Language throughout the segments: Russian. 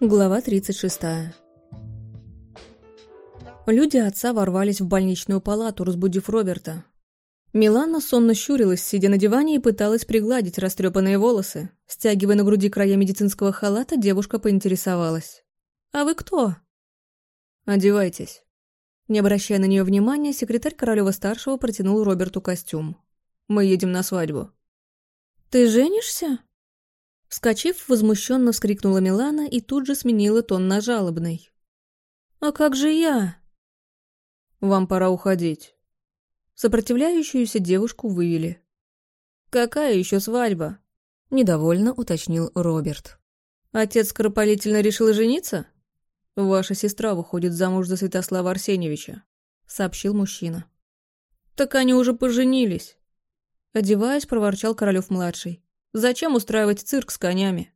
Глава 36. Люди отца ворвались в больничную палату, разбудив Роберта. Милана сонно щурилась, сидя на диване, и пыталась пригладить растрепанные волосы. Стягивая на груди края медицинского халата, девушка поинтересовалась. «А вы кто?» «Одевайтесь». Не обращая на нее внимания, секретарь Королева-старшего протянул Роберту костюм. «Мы едем на свадьбу». «Ты женишься?» Вскочив, возмущенно вскрикнула Милана и тут же сменила тон на жалобный. «А как же я?» «Вам пора уходить». Сопротивляющуюся девушку вывели. «Какая еще свадьба?» – недовольно уточнил Роберт. «Отец скоропалительно решил жениться?» «Ваша сестра выходит замуж за Святослава Арсеньевича», – сообщил мужчина. «Так они уже поженились!» Одеваясь, проворчал Королёв-младший. Зачем устраивать цирк с конями?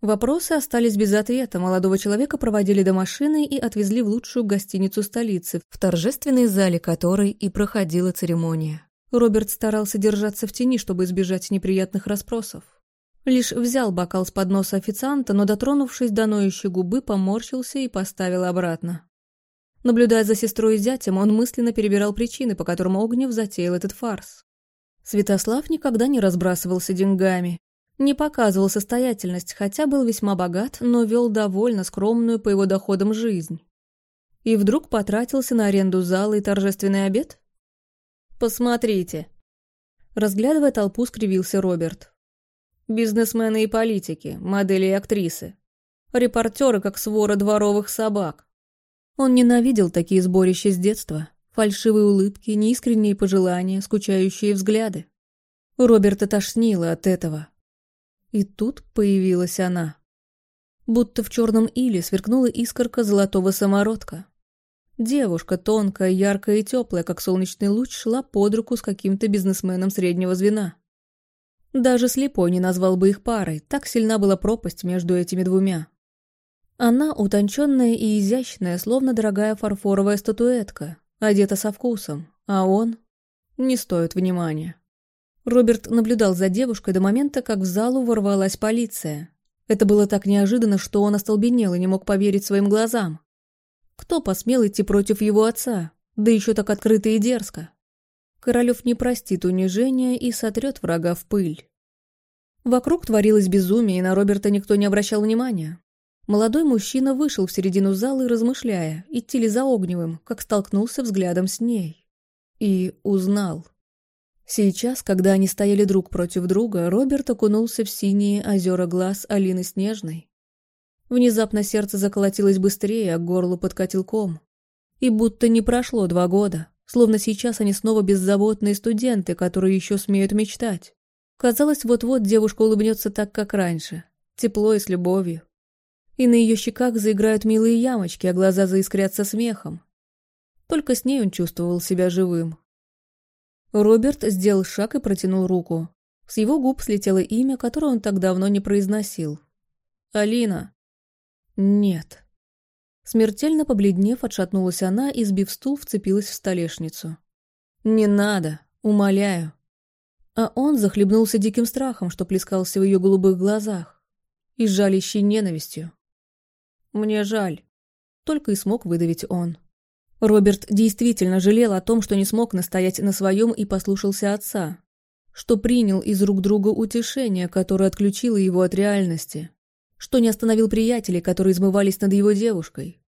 Вопросы остались без ответа. Молодого человека проводили до машины и отвезли в лучшую гостиницу столицы, в торжественной зале которой и проходила церемония. Роберт старался держаться в тени, чтобы избежать неприятных расспросов. Лишь взял бокал с подноса официанта, но, дотронувшись до ноющей губы, поморщился и поставил обратно. Наблюдая за сестрой и зятем, он мысленно перебирал причины, по которым Огнев затеял этот фарс. Святослав никогда не разбрасывался деньгами, не показывал состоятельность, хотя был весьма богат, но вел довольно скромную по его доходам жизнь. И вдруг потратился на аренду зала и торжественный обед? «Посмотрите!» Разглядывая толпу, скривился Роберт. «Бизнесмены и политики, модели и актрисы. Репортеры, как свора дворовых собак». Он ненавидел такие сборища с детства. Фальшивые улыбки, неискренние пожелания, скучающие взгляды. Роберта тошнило от этого. И тут появилась она. Будто в черном иле сверкнула искорка золотого самородка. Девушка, тонкая, яркая и теплая, как солнечный луч, шла под руку с каким-то бизнесменом среднего звена. Даже слепой не назвал бы их парой, так сильна была пропасть между этими двумя. Она утонченная и изящная, словно дорогая фарфоровая статуэтка, одета со вкусом, а он не стоит внимания. Роберт наблюдал за девушкой до момента, как в залу ворвалась полиция. Это было так неожиданно, что он остолбенел и не мог поверить своим глазам. Кто посмел идти против его отца, да еще так открыто и дерзко? Королев не простит унижения и сотрет врага в пыль. Вокруг творилось безумие, и на Роберта никто не обращал внимания. Молодой мужчина вышел в середину зала, размышляя, идти ли за Огневым, как столкнулся взглядом с ней. И узнал. Сейчас, когда они стояли друг против друга, Роберт окунулся в синие озера глаз Алины Снежной. Внезапно сердце заколотилось быстрее, а к горлу подкатил ком. И будто не прошло два года, словно сейчас они снова беззаботные студенты, которые еще смеют мечтать. Казалось, вот-вот девушка улыбнется так, как раньше, тепло и с любовью и на ее щеках заиграют милые ямочки, а глаза заискрятся смехом. Только с ней он чувствовал себя живым. Роберт сделал шаг и протянул руку. С его губ слетело имя, которое он так давно не произносил. «Алина». «Нет». Смертельно побледнев, отшатнулась она и, сбив стул, вцепилась в столешницу. «Не надо, умоляю». А он захлебнулся диким страхом, что плескался в ее голубых глазах, и жалящей ненавистью. «Мне жаль», — только и смог выдавить он. Роберт действительно жалел о том, что не смог настоять на своем и послушался отца, что принял из рук друга утешение, которое отключило его от реальности, что не остановил приятелей, которые измывались над его девушкой,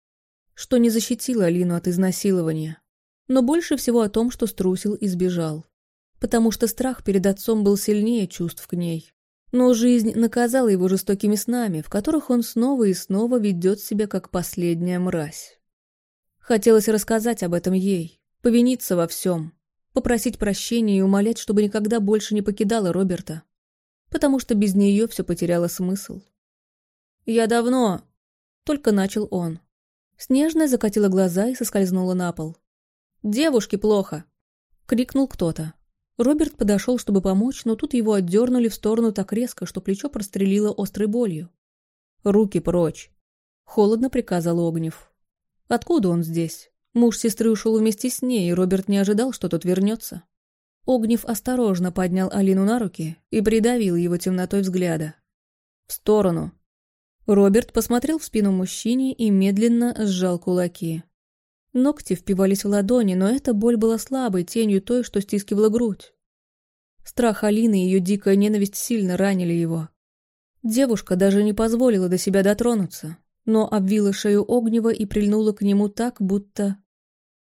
что не защитил Алину от изнасилования, но больше всего о том, что струсил и сбежал, потому что страх перед отцом был сильнее чувств к ней. Но жизнь наказала его жестокими снами, в которых он снова и снова ведет себя как последняя мразь. Хотелось рассказать об этом ей, повиниться во всем, попросить прощения и умолять, чтобы никогда больше не покидала Роберта, потому что без нее все потеряло смысл. «Я давно...» — только начал он. Снежная закатила глаза и соскользнула на пол. «Девушке плохо!» — крикнул кто-то. Роберт подошел, чтобы помочь, но тут его отдернули в сторону так резко, что плечо прострелило острой болью. «Руки прочь!» — холодно приказал Огнев. «Откуда он здесь?» Муж сестры ушел вместе с ней, и Роберт не ожидал, что тот вернется. Огнев осторожно поднял Алину на руки и придавил его темнотой взгляда. «В сторону!» Роберт посмотрел в спину мужчине и медленно сжал кулаки. Ногти впивались в ладони, но эта боль была слабой тенью той, что стискивала грудь. Страх Алины и ее дикая ненависть сильно ранили его. Девушка даже не позволила до себя дотронуться, но обвила шею Огнева и прильнула к нему так, будто...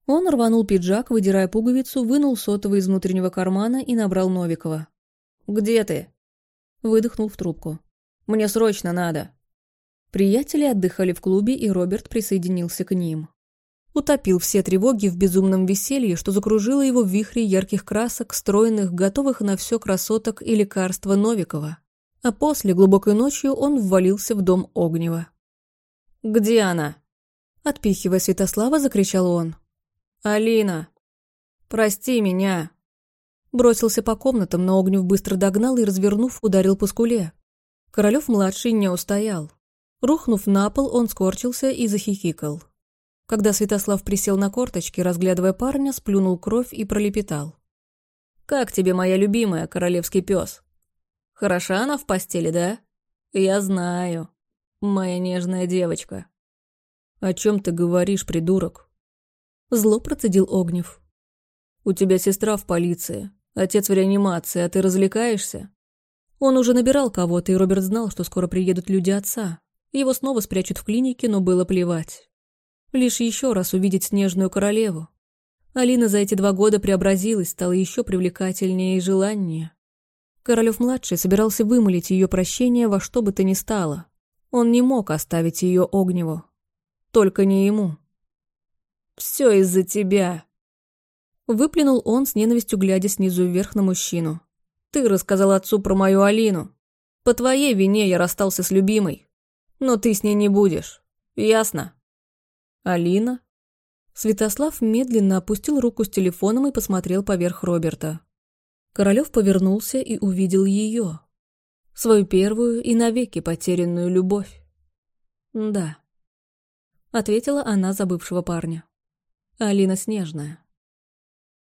Он рванул пиджак, выдирая пуговицу, вынул сотовый из внутреннего кармана и набрал Новикова. «Где ты?» Выдохнул в трубку. «Мне срочно надо». Приятели отдыхали в клубе, и Роберт присоединился к ним. Утопил все тревоги в безумном веселье, что закружило его в вихре ярких красок, стройных, готовых на все красоток и лекарства Новикова. А после, глубокой ночью, он ввалился в дом Огнева. «Где она?» Отпихивая Святослава, закричал он. «Алина! Прости меня!» Бросился по комнатам, но Огнев быстро догнал и, развернув, ударил по скуле. Королёв-младший не устоял. Рухнув на пол, он скорчился и захихикал. Когда Святослав присел на корточки, разглядывая парня, сплюнул кровь и пролепетал. «Как тебе, моя любимая, королевский пес? Хороша она в постели, да? Я знаю. Моя нежная девочка. О чем ты говоришь, придурок? Зло процедил Огнев. У тебя сестра в полиции, отец в реанимации, а ты развлекаешься? Он уже набирал кого-то, и Роберт знал, что скоро приедут люди отца. Его снова спрячут в клинике, но было плевать. Лишь еще раз увидеть снежную королеву. Алина за эти два года преобразилась, стала еще привлекательнее и желаннее. Королев-младший собирался вымолить ее прощение во что бы то ни стало. Он не мог оставить ее Огневу. Только не ему. «Все из-за тебя!» Выплюнул он с ненавистью, глядя снизу вверх на мужчину. «Ты рассказал отцу про мою Алину. По твоей вине я расстался с любимой. Но ты с ней не будешь. Ясно?» «Алина?» Святослав медленно опустил руку с телефоном и посмотрел поверх Роберта. Королёв повернулся и увидел ее. Свою первую и навеки потерянную любовь. «Да», — ответила она забывшего парня. «Алина Снежная».